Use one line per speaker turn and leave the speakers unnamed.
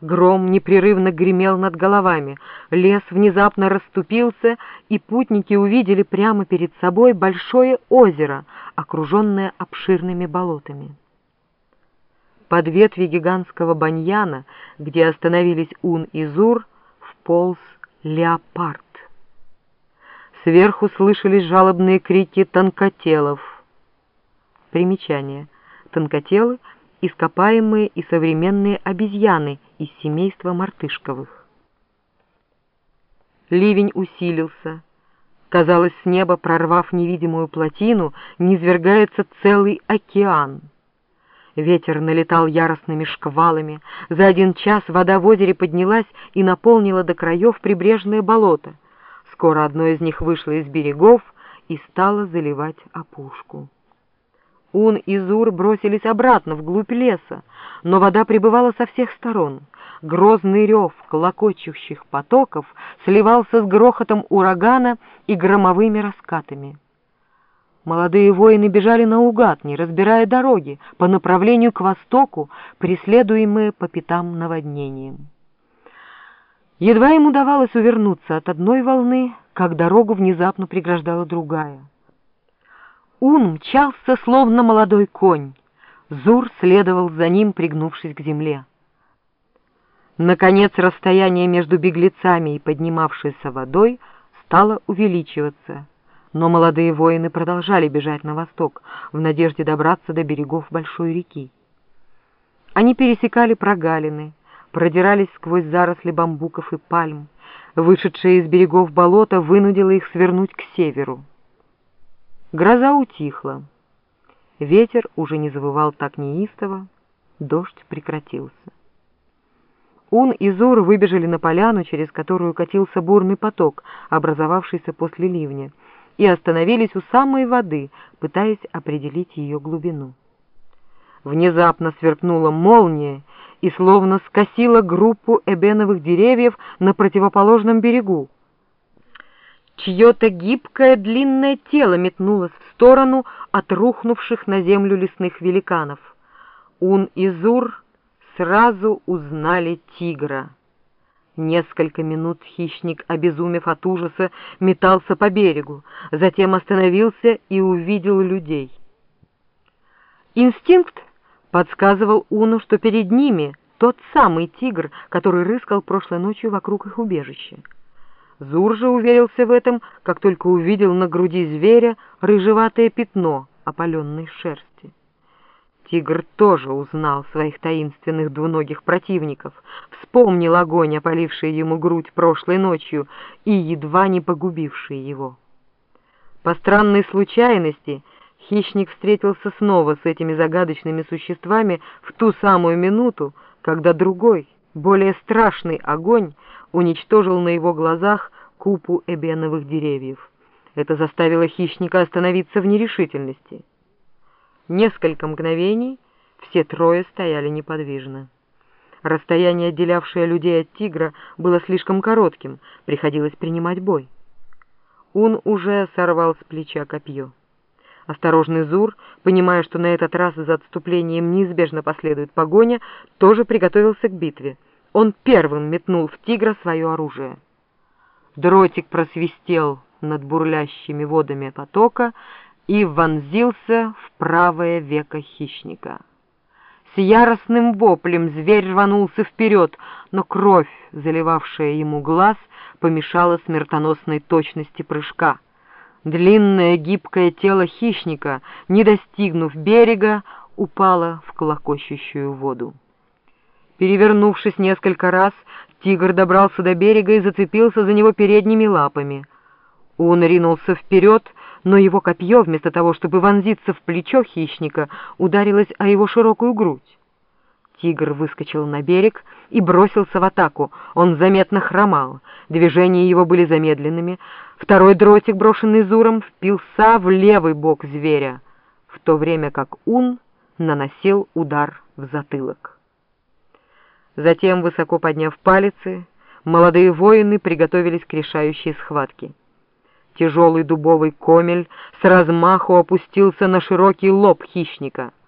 Гром непрерывно гремел над головами, лес внезапно расступился, и путники увидели прямо перед собой большое озеро, окруженное обширными болотами. Под ветви гигантского баньяна, где остановились Ун и Зур, вполз леопард. Сверху слышались жалобные крики тонкотелов. Примечание. Тонкотелы — ископаемые и современные обезьяны из семейства мартышковых. Ливень усилился. Казалось, с неба, прорвав невидимую плотину, низвергается целый океан. Ветер налетал яростными шквалами. За один час вода в озере поднялась и наполнила до краев прибрежное болото — Скоро одно из них вышло из берегов и стало заливать опушку. Ун и Зур бросились обратно вглубь леса, но вода прибывала со всех сторон. Грозный рев клокочущих потоков сливался с грохотом урагана и громовыми раскатами. Молодые воины бежали наугад, не разбирая дороги, по направлению к востоку, преследуемые по пятам наводнением. Едва ему удавалось увернуться от одной волны, как дорогу внезапно преграждала другая. Ун мчался, словно молодой конь. Зур следовал за ним, пригнувшись к земле. Наконец расстояние между беглецами и поднимавшейся водой стало увеличиваться, но молодые воины продолжали бежать на восток в надежде добраться до берегов большой реки. Они пересекали прогалины, продирались сквозь заросли бамбуков и пальм. Вышедшее из берегов болото вынудило их свернуть к северу. Гроза утихла. Ветер уже не завывал так неистово, дождь прекратился. Ун и Зур выбежали на поляну, через которую катился бурный поток, образовавшийся после ливня, и остановились у самой воды, пытаясь определить ее глубину. Внезапно сверкнула молния, и словно скосила группу эбеновых деревьев на противоположном берегу. Чье-то гибкое длинное тело метнулось в сторону от рухнувших на землю лесных великанов. Ун и Зур сразу узнали тигра. Несколько минут хищник, обезумев от ужаса, метался по берегу, затем остановился и увидел людей. Инстинкт подсказывал Уну, что перед ними тот самый тигр, который рыскал прошлой ночью вокруг их убежища. Зур же уверился в этом, как только увидел на груди зверя рыжеватое пятно опаленной шерсти. Тигр тоже узнал своих таинственных двуногих противников, вспомнил огонь, опаливший ему грудь прошлой ночью и едва не погубивший его. По странной случайности — Хищник встретился снова с этими загадочными существами в ту самую минуту, когда другой, более страшный огонь уничтожил на его глазах купу эбеновых деревьев. Это заставило хищника остановиться в нерешительности. Несколько мгновений все трое стояли неподвижно. Расстояние, отделявшее людей от тигра, было слишком коротким, приходилось принимать бой. Он уже сорвал с плеча копье. Осторожный Зур, понимая, что на этот раз за отступлением неизбежно последует погоня, тоже приготовился к битве. Он первым метнул в тигра свое оружие. Дротик просвистел над бурлящими водами потока и вонзился в правое веко хищника. С яростным воплем зверь рванулся вперед, но кровь, заливавшая ему глаз, помешала смертоносной точности прыжка — Длинное гибкое тело хищника, не достигнув берега, упало в колокочущую воду. Перевернувшись несколько раз, тигр добрался до берега и зацепился за него передними лапами. Он ринулся вперед, но его копье, вместо того, чтобы вонзиться в плечо хищника, ударилось о его широкую грудь. Тигр выскочил на берег и бросился в атаку. Он заметно хромал, движения его были замедленными, Второй дротик, брошенный Зуром, впился в левый бок зверя, в то время как Ун наносил удар в затылок. Затем, высоко подняв палицы, молодые воины приготовились к решающей схватке. Тяжелый дубовый комель с размаху опустился на широкий лоб хищника —